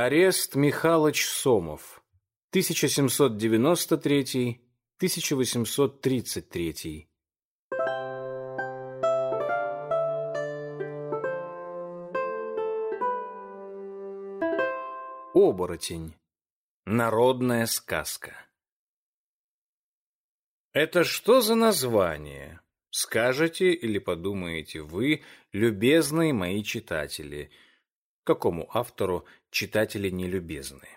Арест Михалыч Сомов. 1793-1833. Оборотень. Народная сказка. Это что за название? Скажете или подумаете вы, любезные мои читатели, какому автору читатели не любезны?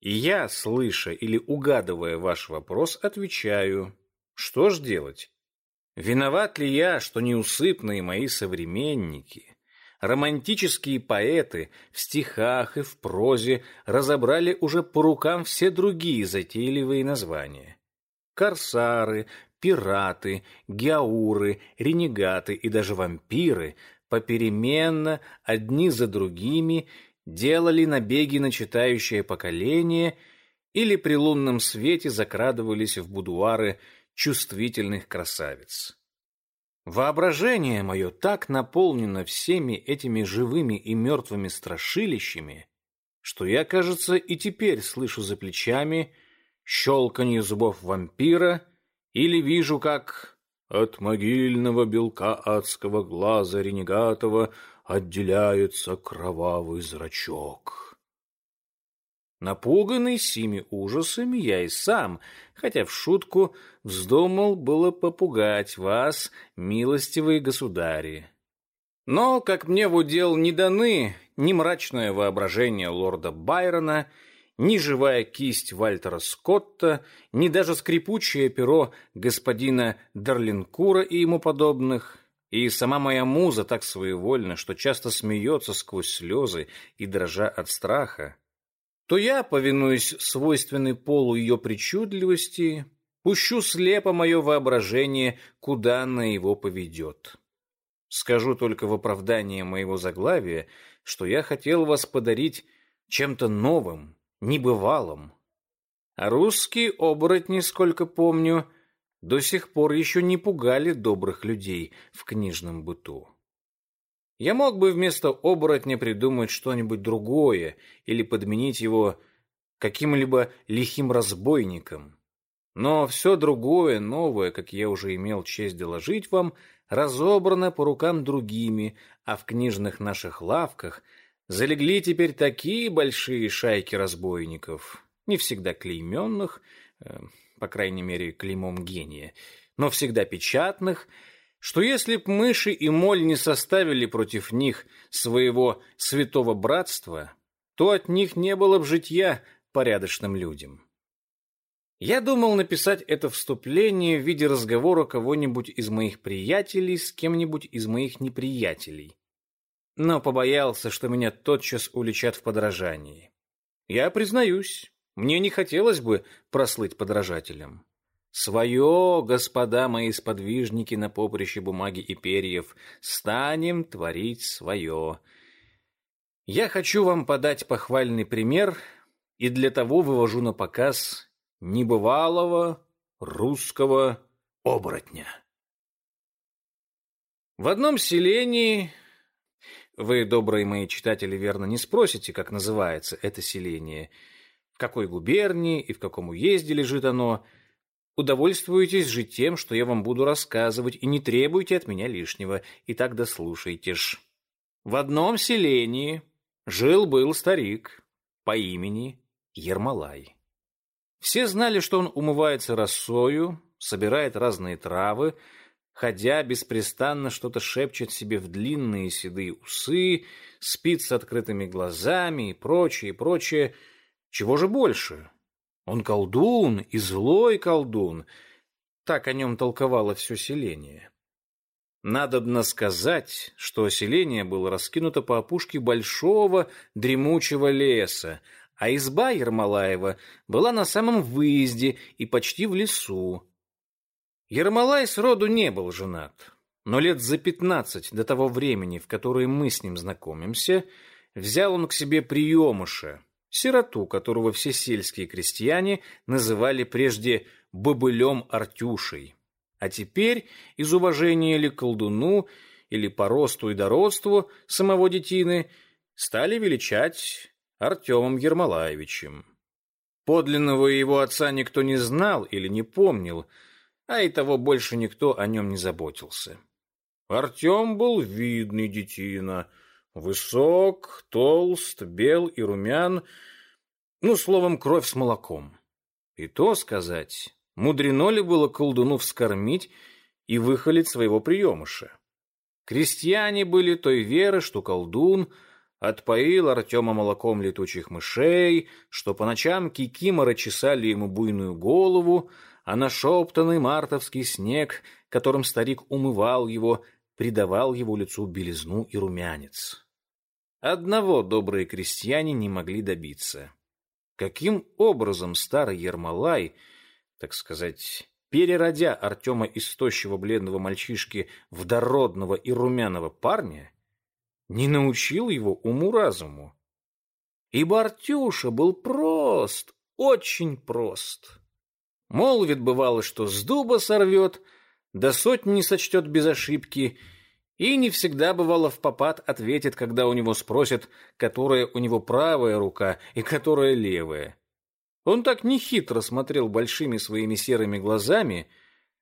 И я, слыша или угадывая ваш вопрос, отвечаю, что ж делать? Виноват ли я, что неусыпные мои современники романтические поэты в стихах и в прозе разобрали уже по рукам все другие затейливые названия. Корсары, пираты, геауры, ренегаты и даже вампиры попеременно, одни за другими, делали набеги на читающее поколение или при лунном свете закрадывались в будуары чувствительных красавиц. Воображение мое так наполнено всеми этими живыми и мертвыми страшилищами, что я, кажется, и теперь слышу за плечами щелканье зубов вампира или вижу, как от могильного белка адского глаза ренегатого отделяется кровавый зрачок. Напуганный сими ужасами, я и сам, хотя в шутку, вздумал было попугать вас, милостивые государи. Но, как мне в удел не даны ни мрачное воображение лорда Байрона, ни живая кисть Вальтера Скотта, ни даже скрипучее перо господина Дарлинкура и ему подобных, и сама моя муза так своевольна, что часто смеется сквозь слезы и дрожа от страха, то я, повинуясь свойственной полу ее причудливости, пущу слепо мое воображение, куда она его поведет. Скажу только в оправдание моего заглавия, что я хотел вас подарить чем-то новым, небывалым. А русские оборотни, сколько помню, до сих пор еще не пугали добрых людей в книжном быту. Я мог бы вместо оборотня придумать что-нибудь другое или подменить его каким-либо лихим разбойником. Но все другое, новое, как я уже имел честь доложить вам, разобрано по рукам другими, а в книжных наших лавках залегли теперь такие большие шайки разбойников, не всегда клейменных, э, по крайней мере, клеймом гения, но всегда печатных, что если б мыши и моль не составили против них своего святого братства, то от них не было б житья порядочным людям. Я думал написать это вступление в виде разговора кого-нибудь из моих приятелей с кем-нибудь из моих неприятелей, но побоялся, что меня тотчас уличат в подражании. Я признаюсь, мне не хотелось бы прослыть подражателем. Свое, господа мои сподвижники на поприще бумаги и перьев, станем творить свое. Я хочу вам подать похвальный пример, и для того вывожу на показ небывалого русского оборотня. В одном селении, вы, добрые мои читатели, верно не спросите, как называется это селение, в какой губернии и в каком уезде лежит оно – Удовольствуйтесь же тем, что я вам буду рассказывать, и не требуйте от меня лишнего, и так дослушайте ж. В одном селении жил-был старик по имени Ермолай. Все знали, что он умывается росою, собирает разные травы, ходя беспрестанно что-то шепчет себе в длинные седые усы, спит с открытыми глазами и прочее, и прочее. Чего же больше? Он колдун и злой колдун. Так о нем толковало все селение. Надобно сказать, что селение было раскинуто по опушке большого дремучего леса, а изба Ермолаева была на самом выезде и почти в лесу. Ермолай сроду не был женат, но лет за пятнадцать до того времени, в которое мы с ним знакомимся, взял он к себе приемыша, сироту, которого все сельские крестьяне называли прежде бобылем Артюшей. А теперь, из уважения ли к колдуну, или по росту и дородству самого детины, стали величать Артемом Ермолаевичем. Подлинного его отца никто не знал или не помнил, а и того больше никто о нем не заботился. Артем был видный детина, высок, толст, бел и румян, ну, словом, кровь с молоком. И то сказать, мудрено ли было колдуну вскормить и выхолить своего приемыша. Крестьяне были той веры, что колдун отпоил Артема молоком летучих мышей, что по ночам кикиморы чесали ему буйную голову, а нашептанный мартовский снег, которым старик умывал его, придавал его лицу белизну и румянец. Одного добрые крестьяне не могли добиться. Каким образом старый Ермолай, так сказать, переродя Артема из тощего бледного мальчишки в дородного и румяного парня, не научил его уму-разуму? Ибо Артюша был прост, очень прост. Молвит бывало, что с дуба сорвет — до сотни не сочтет без ошибки, и не всегда бывало в попад ответит, когда у него спросят, которая у него правая рука и которая левая. Он так нехитро смотрел большими своими серыми глазами,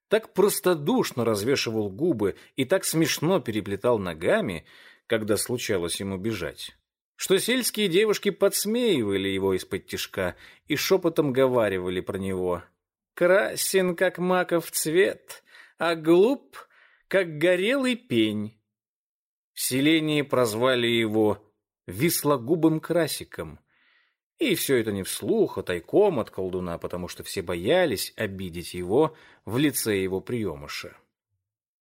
так простодушно развешивал губы и так смешно переплетал ногами, когда случалось ему бежать, что сельские девушки подсмеивали его из-под тишка и шепотом говаривали про него. «Красен, как маков цвет, а глуп, как горелый пень. В селении прозвали его вислогубым красиком. И все это не вслух, а тайком от колдуна, потому что все боялись обидеть его в лице его приемыша.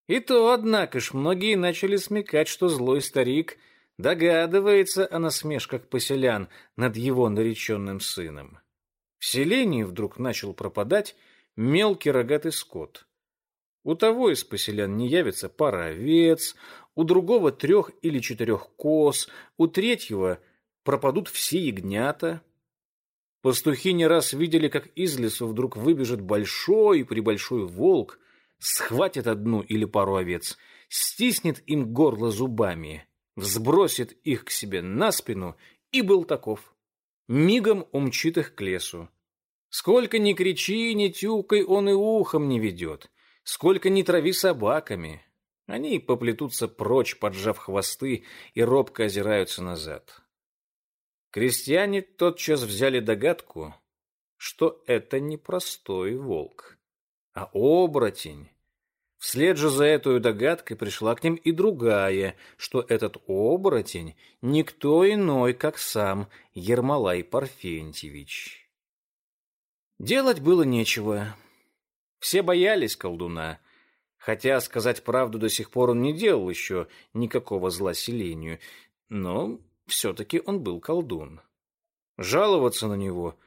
И то, однако ж, многие начали смекать, что злой старик догадывается о насмешках поселян над его нареченным сыном. В селении вдруг начал пропадать мелкий рогатый скот. У того из поселян не явится пара овец, у другого трех или четырех коз, у третьего пропадут все ягнята. Пастухи не раз видели, как из лесу вдруг выбежит большой и прибольшой волк, схватит одну или пару овец, стиснет им горло зубами, взбросит их к себе на спину и был таков. Мигом умчит их к лесу. Сколько ни кричи, ни тюкай, он и ухом не ведет. Сколько ни трави собаками, они поплетутся прочь, поджав хвосты, и робко озираются назад. Крестьяне тотчас взяли догадку, что это не простой волк, а оборотень. Вслед же за этой догадкой пришла к ним и другая, что этот оборотень никто иной, как сам Ермолай Парфентьевич. Делать было нечего. Все боялись колдуна, хотя, сказать правду, до сих пор он не делал еще никакого зла селению, но все-таки он был колдун. Жаловаться на него...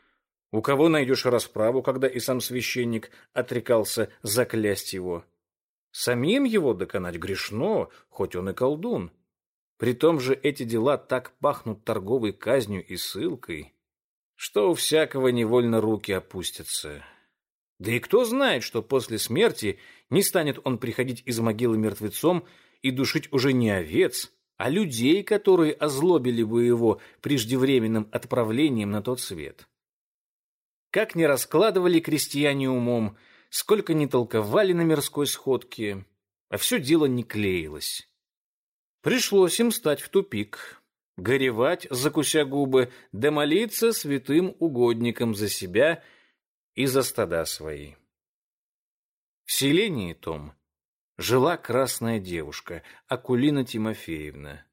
У кого найдешь расправу, когда и сам священник отрекался заклясть его? Самим его доконать грешно, хоть он и колдун. При том же эти дела так пахнут торговой казнью и ссылкой, что у всякого невольно руки опустятся. Да и кто знает, что после смерти не станет он приходить из могилы мертвецом и душить уже не овец, а людей, которые озлобили бы его преждевременным отправлением на тот свет. Как ни раскладывали крестьяне умом, сколько ни толковали на мирской сходке, а все дело не клеилось. Пришлось им стать в тупик, горевать, закуся губы, да молиться святым угодникам за себя — и за стада свои. В селении том жила красная девушка, Акулина Тимофеевна.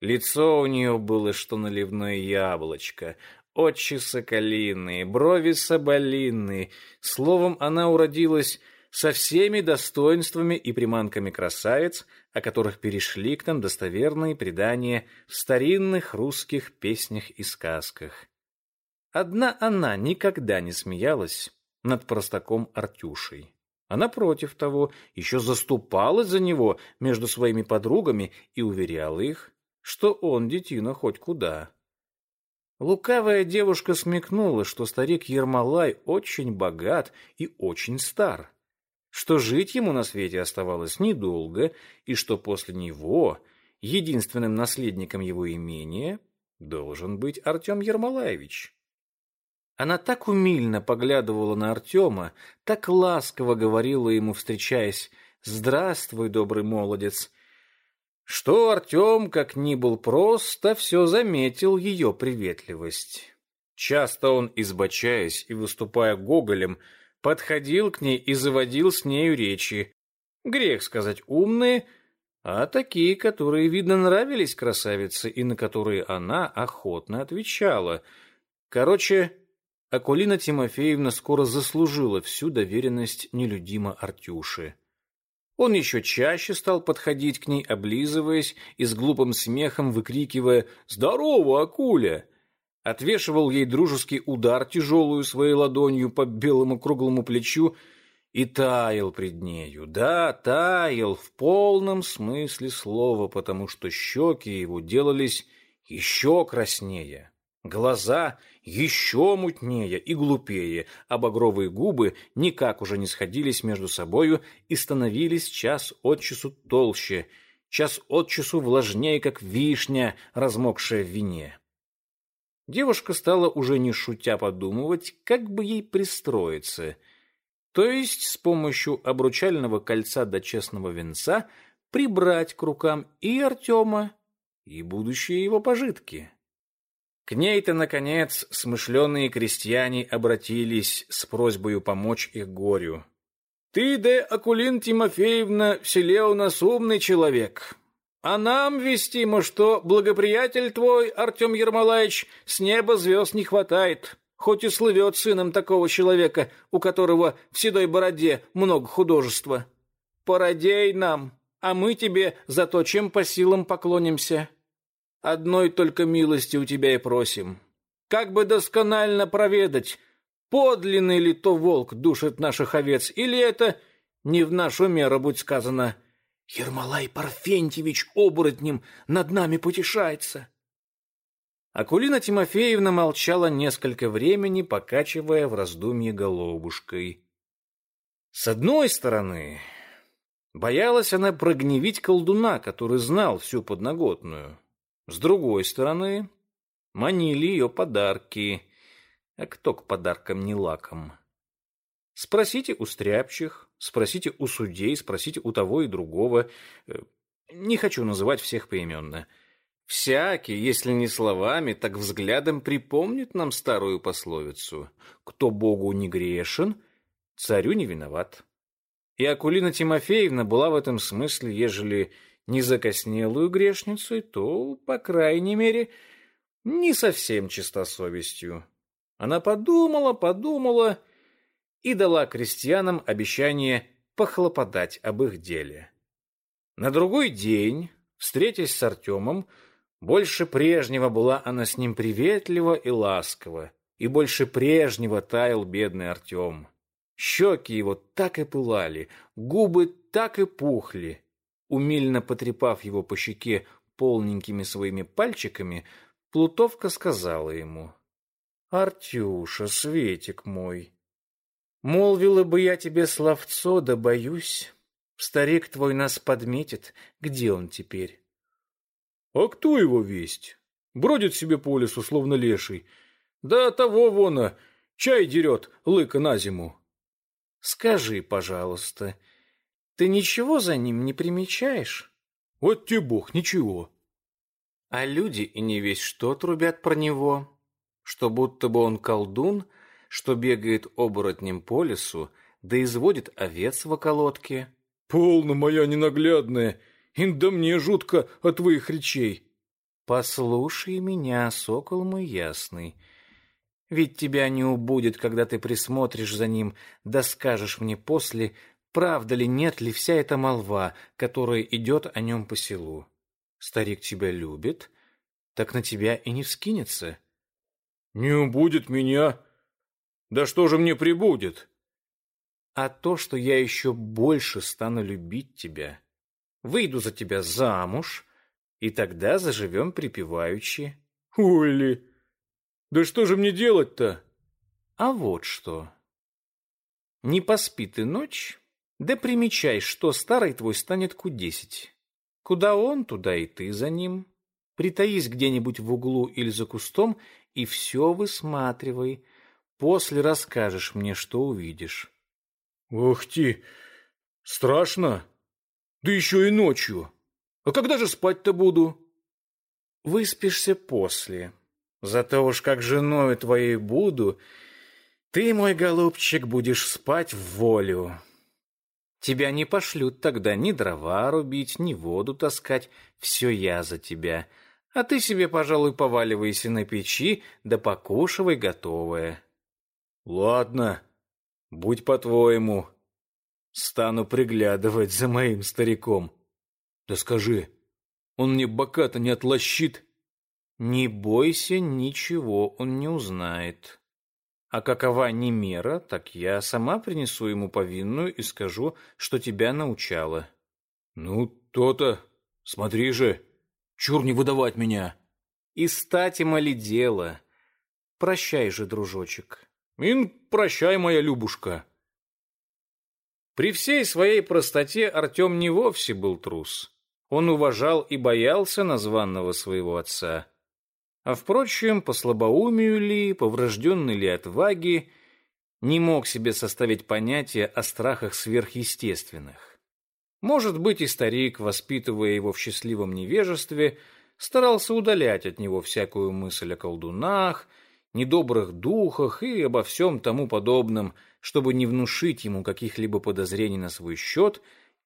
Лицо у нее было, что наливное яблочко, очи соколиные, брови соболиные. Словом, она уродилась со всеми достоинствами и приманками красавиц, о которых перешли к нам достоверные предания в старинных русских песнях и сказках. Одна она никогда не смеялась над простаком Артюшей. Она против того еще заступалась за него между своими подругами и уверяла их, что он детина хоть куда. Лукавая девушка смекнула, что старик Ермолай очень богат и очень стар, что жить ему на свете оставалось недолго, и что после него единственным наследником его имения должен быть Артем Ермолаевич. Она так умильно поглядывала на Артема, так ласково говорила ему, встречаясь, «Здравствуй, добрый молодец», что Артем, как ни был просто, все заметил ее приветливость. Часто он, избочаясь и выступая гоголем, подходил к ней и заводил с нею речи. Грех сказать умные, а такие, которые, видно, нравились красавице и на которые она охотно отвечала. Короче, Акулина Тимофеевна скоро заслужила всю доверенность нелюдима Артюши. Он еще чаще стал подходить к ней, облизываясь и с глупым смехом выкрикивая «Здорово, Акуля!» Отвешивал ей дружеский удар тяжелую своей ладонью по белому круглому плечу и таял пред нею. Да, таял в полном смысле слова, потому что щеки его делались еще краснее. Глаза еще мутнее и глупее, а багровые губы никак уже не сходились между собою и становились час от часу толще, час от часу влажнее, как вишня, размокшая в вине. Девушка стала уже не шутя подумывать, как бы ей пристроиться, то есть с помощью обручального кольца до честного венца прибрать к рукам и Артема, и будущие его пожитки. К ней-то, наконец, смышленые крестьяне обратились с просьбой помочь их горю. «Ты, де Акулин Тимофеевна, в селе у нас умный человек. А нам вестимо, что благоприятель твой, Артем Ермолаевич, с неба звезд не хватает, хоть и слывет сыном такого человека, у которого в седой бороде много художества. Породей нам, а мы тебе за то, чем по силам поклонимся». Одной только милости у тебя и просим. Как бы досконально проведать, подлинный ли то волк душит наших овец, или это не в нашу меру, будь сказано, Ермолай Парфентьевич оборотнем над нами потешается. Акулина Тимофеевна молчала несколько времени, покачивая в раздумье головушкой. С одной стороны, боялась она прогневить колдуна, который знал всю подноготную. С другой стороны, манили ее подарки. А кто к подаркам не лаком? Спросите у стряпчих, спросите у судей, спросите у того и другого. Э, не хочу называть всех поименно. Всякий, если не словами, так взглядом припомнит нам старую пословицу. Кто Богу не грешен, царю не виноват. И Акулина Тимофеевна была в этом смысле, ежели не закоснелую грешницей, то, по крайней мере, не совсем чистосовестью. Она подумала, подумала и дала крестьянам обещание похлопотать об их деле. На другой день, встретясь с Артемом, больше прежнего была она с ним приветлива и ласкова, и больше прежнего таял бедный Артем. Щеки его так и пылали, губы так и пухли, Умильно потрепав его по щеке полненькими своими пальчиками, Плутовка сказала ему, «Артюша, Светик мой, молвила бы я тебе словцо, да боюсь, старик твой нас подметит, где он теперь?» «А кто его весть? Бродит себе по лесу, словно леший. Да того вона, чай дерет, лыка на зиму». «Скажи, пожалуйста, — ты ничего за ним не примечаешь? Вот тебе бог, ничего. А люди и не весь что трубят про него, что будто бы он колдун, что бегает оборотнем по лесу, да изводит овец в околотке. Полно, моя ненаглядная, инда мне жутко от твоих речей. Послушай меня, сокол мой ясный, ведь тебя не убудет, когда ты присмотришь за ним, да скажешь мне после, правда ли, нет ли вся эта молва, которая идет о нем по селу. Старик тебя любит, так на тебя и не вскинется. Не убудет меня. Да что же мне прибудет? А то, что я еще больше стану любить тебя. Выйду за тебя замуж, и тогда заживем припеваючи. Ой Да что же мне делать-то? А вот что. Не поспи ты ночь, да примечай, что старый твой станет кудесить. Куда он, туда и ты за ним. Притаись где-нибудь в углу или за кустом и все высматривай. После расскажешь мне, что увидишь. Ох ты, страшно. Да еще и ночью. А когда же спать-то буду? Выспишься после. Зато уж как женой твоей буду, ты, мой голубчик, будешь спать в волю. Тебя не пошлют тогда ни дрова рубить, ни воду таскать. Все я за тебя. А ты себе, пожалуй, поваливайся на печи, да покушивай готовое. Ладно, будь по-твоему. Стану приглядывать за моим стариком. Да скажи, он мне бока-то не отлощит? Не бойся, ничего он не узнает. А какова не мера, так я сама принесу ему повинную и скажу, что тебя научала. Ну, то-то. Смотри же, чур не выдавать меня. И стати моли дело. Прощай же, дружочек. Ин, прощай, моя Любушка. При всей своей простоте Артем не вовсе был трус. Он уважал и боялся названного своего отца. А, впрочем, по слабоумию ли, по врожденной ли отваге, не мог себе составить понятие о страхах сверхъестественных. Может быть, и старик, воспитывая его в счастливом невежестве, старался удалять от него всякую мысль о колдунах, недобрых духах и обо всем тому подобном, чтобы не внушить ему каких-либо подозрений на свой счет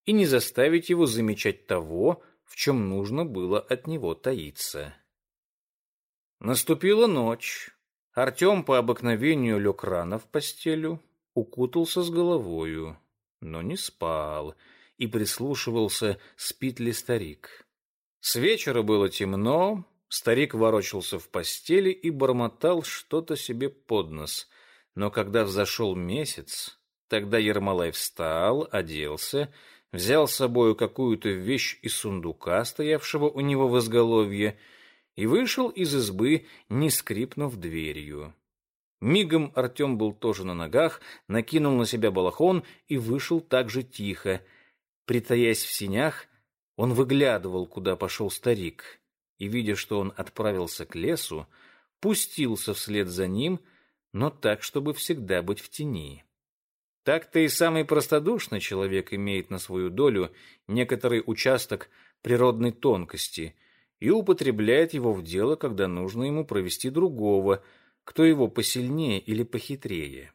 и не заставить его замечать того, в чем нужно было от него таиться. Наступила ночь. Артем по обыкновению лег рано в постелю, укутался с головою, но не спал и прислушивался, спит ли старик. С вечера было темно, Старик ворочался в постели и бормотал что-то себе под нос. Но когда взошел месяц, тогда Ермолай встал, оделся, взял с собою какую-то вещь из сундука, стоявшего у него в изголовье, и вышел из избы, не скрипнув дверью. Мигом Артем был тоже на ногах, накинул на себя балахон и вышел так же тихо. Притаясь в синях, он выглядывал, куда пошел старик и, видя, что он отправился к лесу, пустился вслед за ним, но так, чтобы всегда быть в тени. Так-то и самый простодушный человек имеет на свою долю некоторый участок природной тонкости и употребляет его в дело, когда нужно ему провести другого, кто его посильнее или похитрее.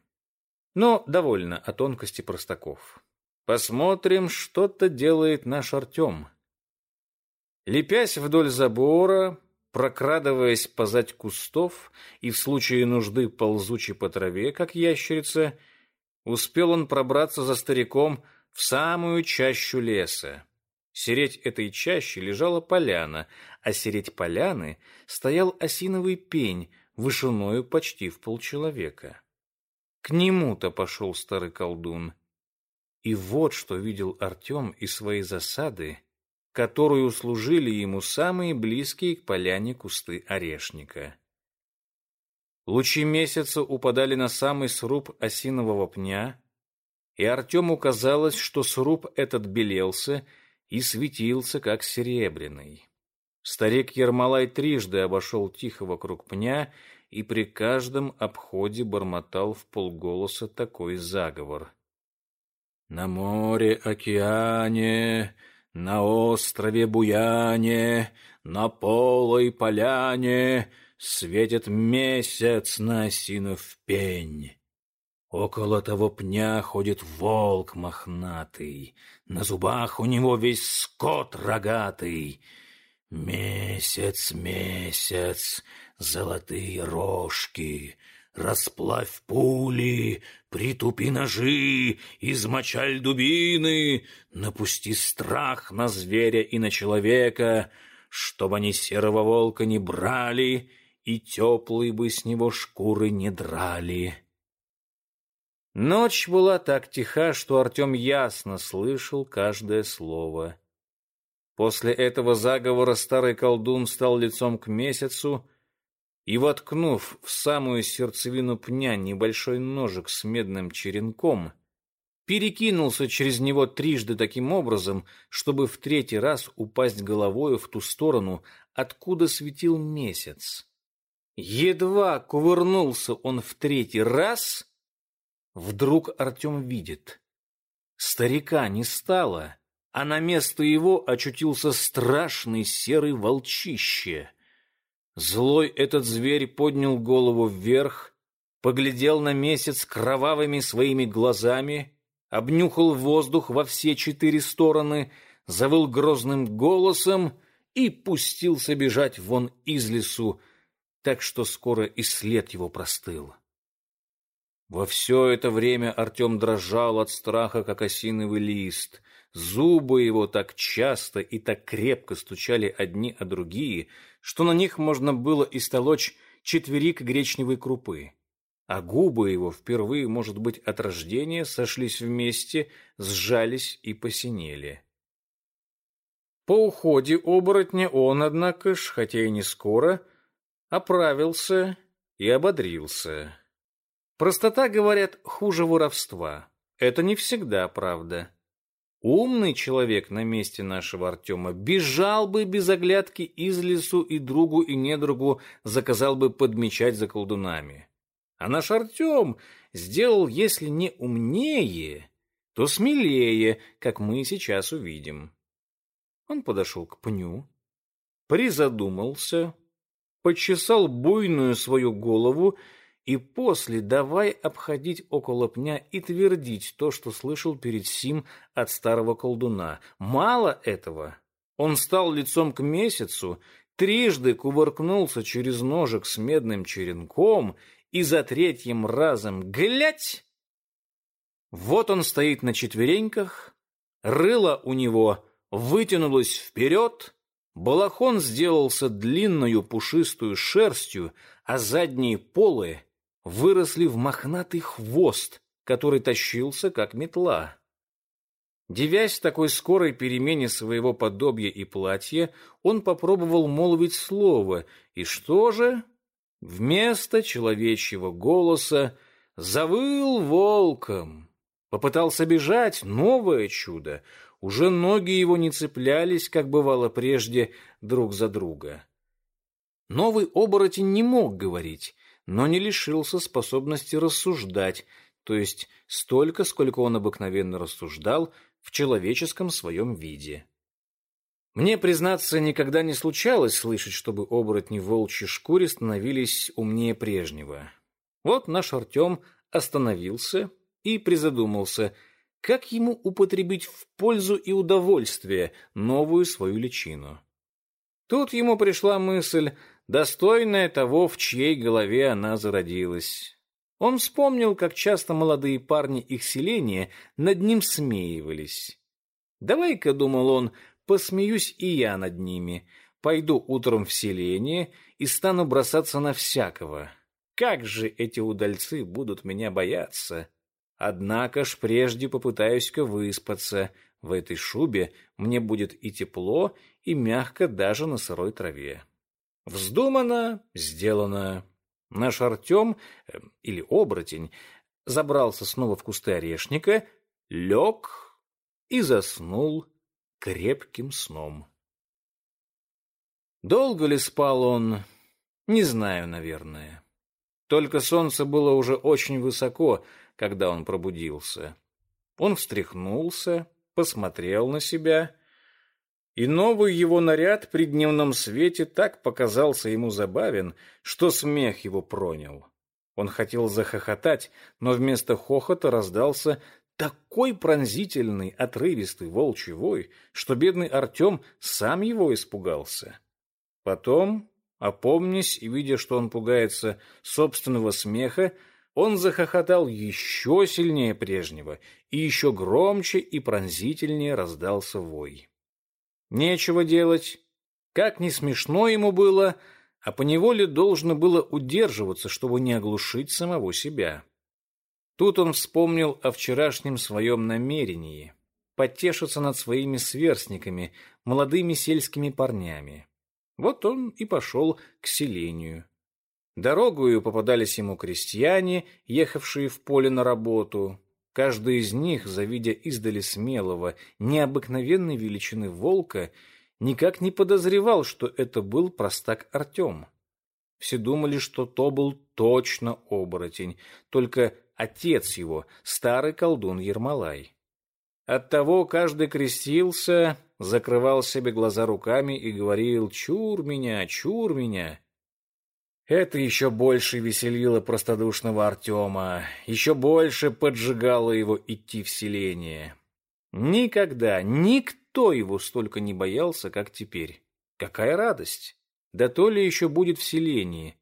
Но довольно о тонкости простаков. Посмотрим, что-то делает наш Артем. Лепясь вдоль забора, прокрадываясь позать кустов и в случае нужды ползучи по траве, как ящерица, успел он пробраться за стариком в самую чащу леса. Сереть этой чащи лежала поляна, а сереть поляны стоял осиновый пень, вышиною почти в полчеловека. К нему-то пошел старый колдун. И вот что видел Артем из своей засады, которую служили ему самые близкие к поляне кусты орешника. Лучи месяца упадали на самый сруб осинового пня, и Артему казалось, что сруб этот белелся и светился, как серебряный. Старик Ермолай трижды обошел тихо вокруг пня и при каждом обходе бормотал в полголоса такой заговор. «На море, океане, на острове Буяне, на полой поляне Светит месяц на осинов пень. Около того пня ходит волк мохнатый, На зубах у него весь скот рогатый. Месяц, месяц, золотые рожки, Расплавь пули, притупи ножи, измочаль дубины, напусти страх на зверя и на человека, чтобы они серого волка не брали и теплые бы с него шкуры не драли. Ночь была так тиха, что Артем ясно слышал каждое слово. После этого заговора старый колдун стал лицом к месяцу, и, воткнув в самую сердцевину пня небольшой ножик с медным черенком, перекинулся через него трижды таким образом, чтобы в третий раз упасть головою в ту сторону, откуда светил месяц. Едва кувырнулся он в третий раз, вдруг Артем видит. Старика не стало, а на место его очутился страшный серый волчище. Злой этот зверь поднял голову вверх, поглядел на месяц кровавыми своими глазами, обнюхал воздух во все четыре стороны, завыл грозным голосом и пустился бежать вон из лесу, так что скоро и след его простыл. Во все это время Артем дрожал от страха, как осиновый лист. Зубы его так часто и так крепко стучали одни о другие, что на них можно было истолочь четверик гречневой крупы. А губы его впервые, может быть, от рождения сошлись вместе, сжались и посинели. По уходе оборотня он, однако ж, хотя и не скоро, оправился и ободрился. Простота, говорят, хуже воровства. Это не всегда правда. Умный человек на месте нашего Артема бежал бы без оглядки из лесу и другу и недругу заказал бы подмечать за колдунами. А наш Артем сделал, если не умнее, то смелее, как мы сейчас увидим. Он подошел к пню, призадумался, почесал буйную свою голову и после давай обходить около пня и твердить то, что слышал перед сим от старого колдуна. Мало этого. Он стал лицом к месяцу, трижды кувыркнулся через ножик с медным черенком и за третьим разом глядь! Вот он стоит на четвереньках, рыло у него вытянулось вперед, балахон сделался длинною пушистую шерстью, а задние полы выросли в мохнатый хвост, который тащился, как метла. Девясь такой скорой перемене своего подобия и платья, он попробовал молвить слово, и что же? Вместо человечьего голоса завыл волком. Попытался бежать, новое чудо. Уже ноги его не цеплялись, как бывало прежде, друг за друга. Новый оборотень не мог говорить, но не лишился способности рассуждать, то есть столько, сколько он обыкновенно рассуждал в человеческом своем виде. Мне, признаться, никогда не случалось слышать, чтобы оборотни в волчьей шкуре становились умнее прежнего. Вот наш Артем остановился и призадумался, как ему употребить в пользу и удовольствие новую свою личину. Тут ему пришла мысль, достойная того, в чьей голове она зародилась. Он вспомнил, как часто молодые парни их селения над ним смеивались. «Давай-ка», — думал он, — «посмеюсь и я над ними, пойду утром в селение и стану бросаться на всякого. Как же эти удальцы будут меня бояться? Однако ж прежде попытаюсь-ка выспаться. В этой шубе мне будет и тепло, и мягко даже на сырой траве». Вздумано, сделано. Наш Артем, э, или оборотень, забрался снова в кусты орешника, лег и заснул крепким сном. Долго ли спал он, не знаю, наверное. Только солнце было уже очень высоко, когда он пробудился. Он встряхнулся, посмотрел на себя и новый его наряд при дневном свете так показался ему забавен, что смех его пронял. Он хотел захохотать, но вместо хохота раздался такой пронзительный, отрывистый волчий вой, что бедный Артем сам его испугался. Потом, опомнясь и видя, что он пугается собственного смеха, он захохотал еще сильнее прежнего, и еще громче и пронзительнее раздался вой. Нечего делать. Как не смешно ему было, а поневоле должно было удерживаться, чтобы не оглушить самого себя. Тут он вспомнил о вчерашнем своем намерении потешиться над своими сверстниками, молодыми сельскими парнями. Вот он и пошел к селению. Дорогою попадались ему крестьяне, ехавшие в поле на работу. Каждый из них, завидя издали смелого, необыкновенной величины волка, никак не подозревал, что это был простак Артем. Все думали, что то был точно оборотень, только отец его, старый колдун Ермолай. Оттого каждый крестился, закрывал себе глаза руками и говорил «Чур меня, чур меня!» Это еще больше веселило простодушного Артема, еще больше поджигало его идти в селение. Никогда никто его столько не боялся, как теперь. Какая радость! Да то ли еще будет в селении.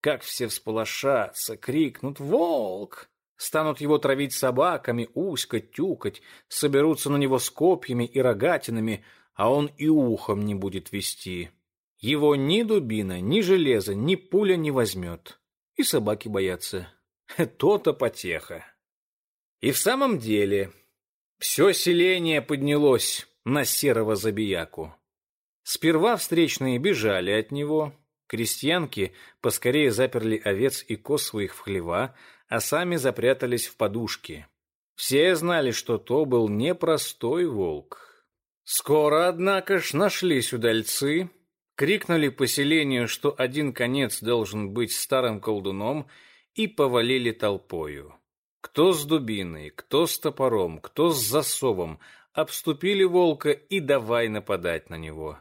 Как все всполошатся, крикнут «Волк!» Станут его травить собаками, ускать, тюкать, соберутся на него с копьями и рогатинами, а он и ухом не будет вести. Его ни дубина, ни железо, ни пуля не возьмет. И собаки боятся. То-то потеха. И в самом деле, все селение поднялось на серого забияку. Сперва встречные бежали от него, крестьянки поскорее заперли овец и коз своих в хлева, а сами запрятались в подушки. Все знали, что то был непростой волк. Скоро, однако ж, нашлись удальцы, крикнули поселению, что один конец должен быть старым колдуном, и повалили толпою. Кто с дубиной, кто с топором, кто с засовом, обступили волка и давай нападать на него.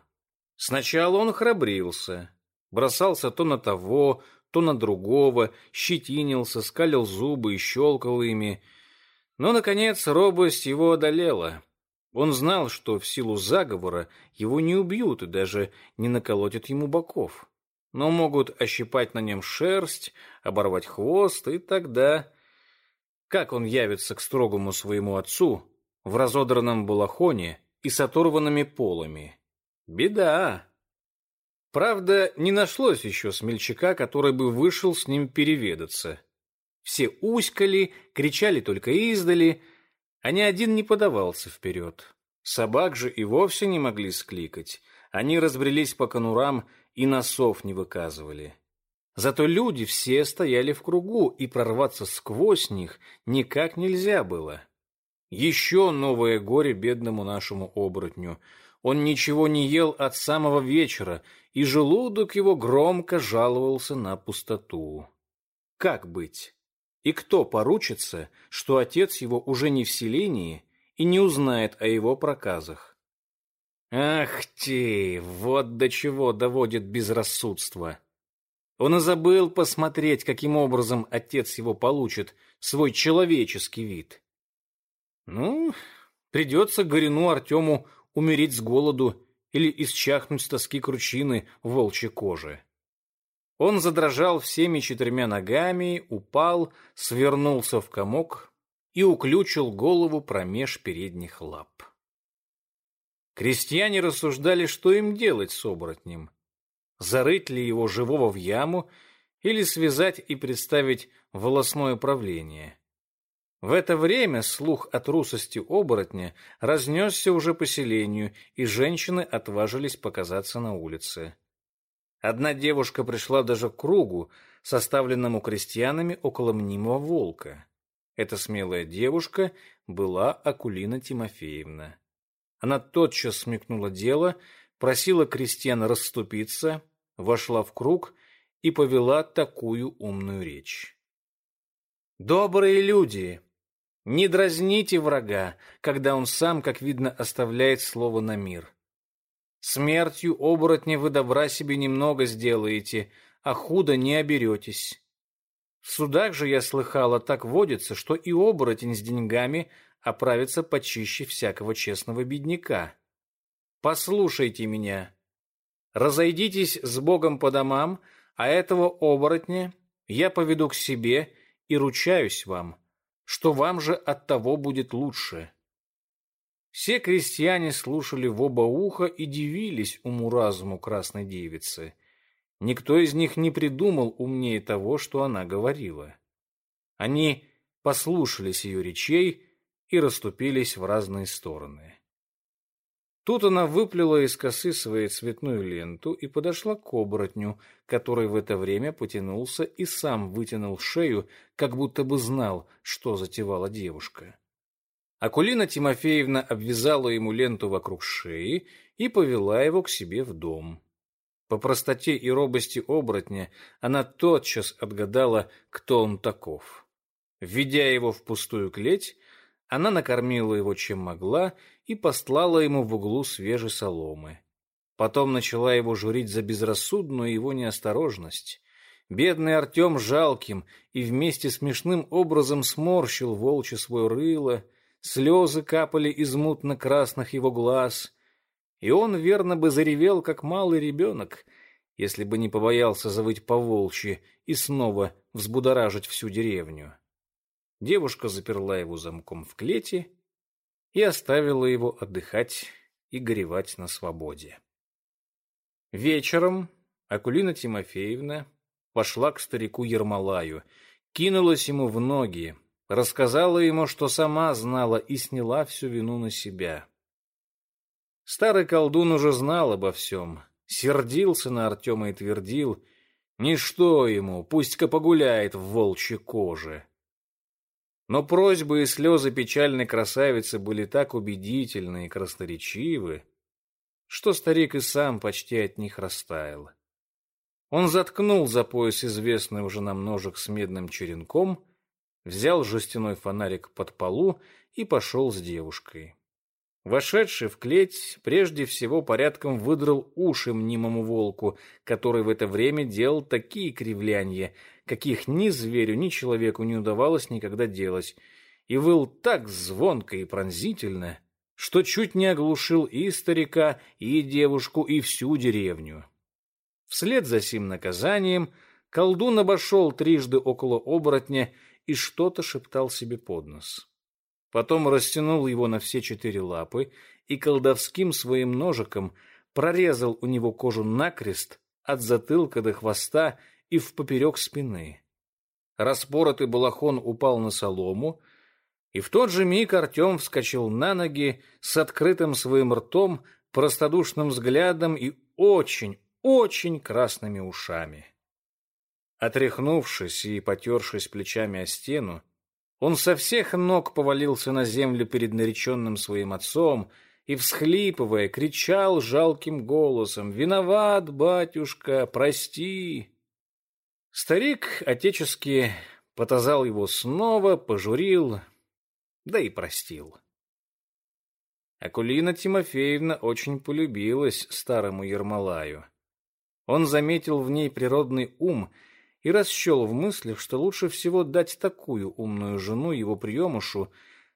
Сначала он храбрился, бросался то на того, то на другого, щетинился, скалил зубы и щелкал ими. Но, наконец, робость его одолела. Он знал, что в силу заговора его не убьют и даже не наколотят ему боков, но могут ощипать на нем шерсть, оборвать хвост, и тогда... Как он явится к строгому своему отцу в разодранном балахоне и с оторванными полами? Беда! Правда, не нашлось еще смельчака, который бы вышел с ним переведаться. Все уськали, кричали только издали — а ни один не подавался вперед. Собак же и вовсе не могли скликать. Они разбрелись по конурам и носов не выказывали. Зато люди все стояли в кругу, и прорваться сквозь них никак нельзя было. Еще новое горе бедному нашему оборотню. Он ничего не ел от самого вечера, и желудок его громко жаловался на пустоту. Как быть? И кто поручится, что отец его уже не в селении и не узнает о его проказах? Ах ты, вот до чего доводит безрассудство. Он и забыл посмотреть, каким образом отец его получит свой человеческий вид. Ну, придется Горину Артему умереть с голоду или исчахнуть с тоски кручины волчьей коже. Он задрожал всеми четырьмя ногами, упал, свернулся в комок и уключил голову промеж передних лап. Крестьяне рассуждали, что им делать с оборотнем. Зарыть ли его живого в яму или связать и представить волосное правление. В это время слух о трусости оборотня разнесся уже по селению, и женщины отважились показаться на улице. Одна девушка пришла даже к кругу, составленному крестьянами около мнимого волка. Эта смелая девушка была Акулина Тимофеевна. Она тотчас смекнула дело, просила крестьян расступиться, вошла в круг и повела такую умную речь. «Добрые люди! Не дразните врага, когда он сам, как видно, оставляет слово на мир. Смертью оборотня вы добра себе немного сделаете, а худо не оберетесь. В судах же, я слыхала, так водится, что и оборотень с деньгами оправится почище всякого честного бедняка. Послушайте меня. Разойдитесь с Богом по домам, а этого оборотня я поведу к себе и ручаюсь вам, что вам же от того будет лучше. Все крестьяне слушали в оба уха и дивились уму-разуму красной девицы. Никто из них не придумал умнее того, что она говорила. Они послушались ее речей и расступились в разные стороны. Тут она выплела из косы свою цветную ленту и подошла к оборотню, который в это время потянулся и сам вытянул шею, как будто бы знал, что затевала девушка. Акулина Тимофеевна обвязала ему ленту вокруг шеи и повела его к себе в дом. По простоте и робости оборотня она тотчас отгадала, кто он таков. Введя его в пустую клеть, она накормила его чем могла и постлала ему в углу свежей соломы. Потом начала его журить за безрассудную его неосторожность. Бедный Артем жалким и вместе смешным образом сморщил волчье свое рыло, слезы капали из мутно-красных его глаз, и он верно бы заревел, как малый ребенок, если бы не побоялся завыть по волчьи и снова взбудоражить всю деревню. Девушка заперла его замком в клете и оставила его отдыхать и горевать на свободе. Вечером Акулина Тимофеевна пошла к старику Ермолаю, кинулась ему в ноги, рассказала ему, что сама знала и сняла всю вину на себя. Старый колдун уже знал обо всем, сердился на Артема и твердил, «Ничто ему, пусть-ка погуляет в волчьей коже». Но просьбы и слезы печальной красавицы были так убедительны и красноречивы, что старик и сам почти от них растаял. Он заткнул за пояс известный уже нам ножик с медным черенком, взял жестяной фонарик под полу и пошел с девушкой. Вошедший в клеть, прежде всего порядком выдрал уши мнимому волку, который в это время делал такие кривлянья, каких ни зверю, ни человеку не удавалось никогда делать, и выл так звонко и пронзительно, что чуть не оглушил и старика, и девушку, и всю деревню. Вслед за сим наказанием колдун обошел трижды около оборотня и что-то шептал себе под нос. Потом растянул его на все четыре лапы и колдовским своим ножиком прорезал у него кожу накрест от затылка до хвоста и в поперек спины. Распоротый балахон упал на солому, и в тот же миг Артем вскочил на ноги с открытым своим ртом, простодушным взглядом и очень, очень красными ушами. Отряхнувшись и потершись плечами о стену, он со всех ног повалился на землю перед нареченным своим отцом и, всхлипывая, кричал жалким голосом «Виноват, батюшка, прости!» Старик отечески потазал его снова, пожурил, да и простил. Акулина Тимофеевна очень полюбилась старому Ермолаю. Он заметил в ней природный ум — и расчел в мыслях, что лучше всего дать такую умную жену его приемушу,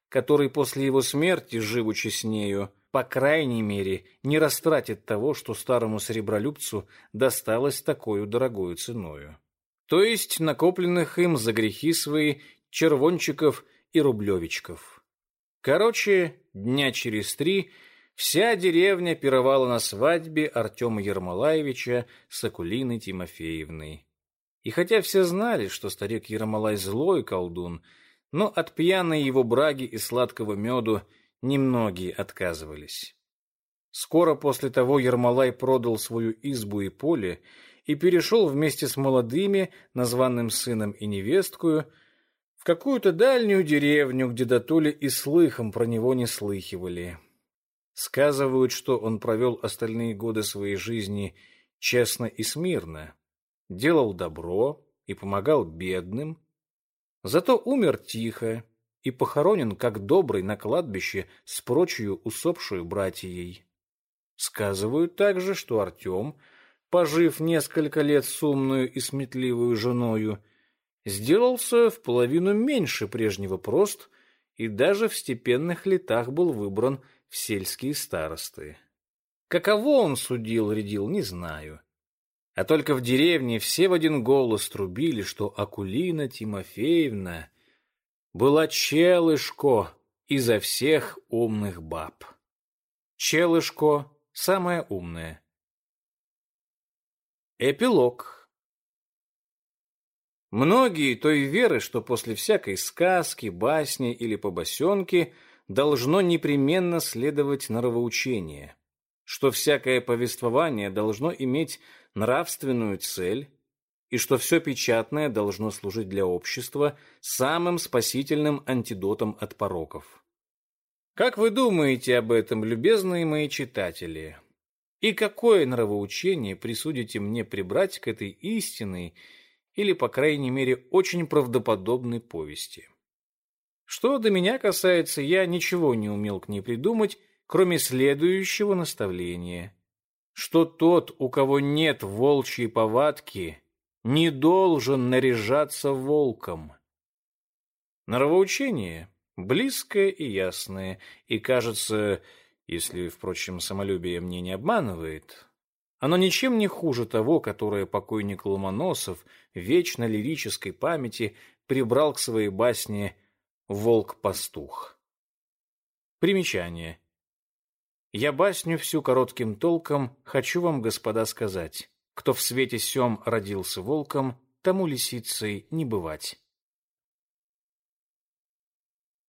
который после его смерти, живучи с нею, по крайней мере, не растратит того, что старому серебролюбцу досталось такую дорогую ценою. То есть накопленных им за грехи свои червончиков и рублевичков. Короче, дня через три вся деревня пировала на свадьбе Артема Ермолаевича с Акулиной Тимофеевной. И хотя все знали, что старик Ермолай злой колдун, но от пьяной его браги и сладкого меду немногие отказывались. Скоро после того Ермолай продал свою избу и поле и перешел вместе с молодыми, названным сыном и невесткою, в какую-то дальнюю деревню, где дотоле и слыхом про него не слыхивали. Сказывают, что он провел остальные годы своей жизни честно и смирно, делал добро и помогал бедным, зато умер тихо и похоронен как добрый на кладбище с прочую усопшую братьей. Сказывают также, что Артем, пожив несколько лет с умную и сметливую женою, сделался в половину меньше прежнего прост и даже в степенных летах был выбран в сельские старосты. Каково он судил-рядил, не знаю. А только в деревне все в один голос трубили, что Акулина Тимофеевна была челышко изо всех умных баб. Челышко самая умная. Эпилог. Многие той веры, что после всякой сказки, басни или побосенки должно непременно следовать норовоучение, что всякое повествование должно иметь нравственную цель и что все печатное должно служить для общества самым спасительным антидотом от пороков. Как вы думаете об этом, любезные мои читатели? И какое нравоучение присудите мне прибрать к этой истинной или, по крайней мере, очень правдоподобной повести? Что до меня касается, я ничего не умел к ней придумать, кроме следующего наставления, что тот, у кого нет волчьей повадки, не должен наряжаться волком. Нравоучение близкое и ясное, и, кажется, если, впрочем, самолюбие мне не обманывает, оно ничем не хуже того, которое покойник Ломоносов вечно лирической памяти прибрал к своей басне «Волк-пастух». Примечание. Я басню всю коротким толком хочу вам, господа, сказать. Кто в свете сём родился волком, тому лисицей не бывать.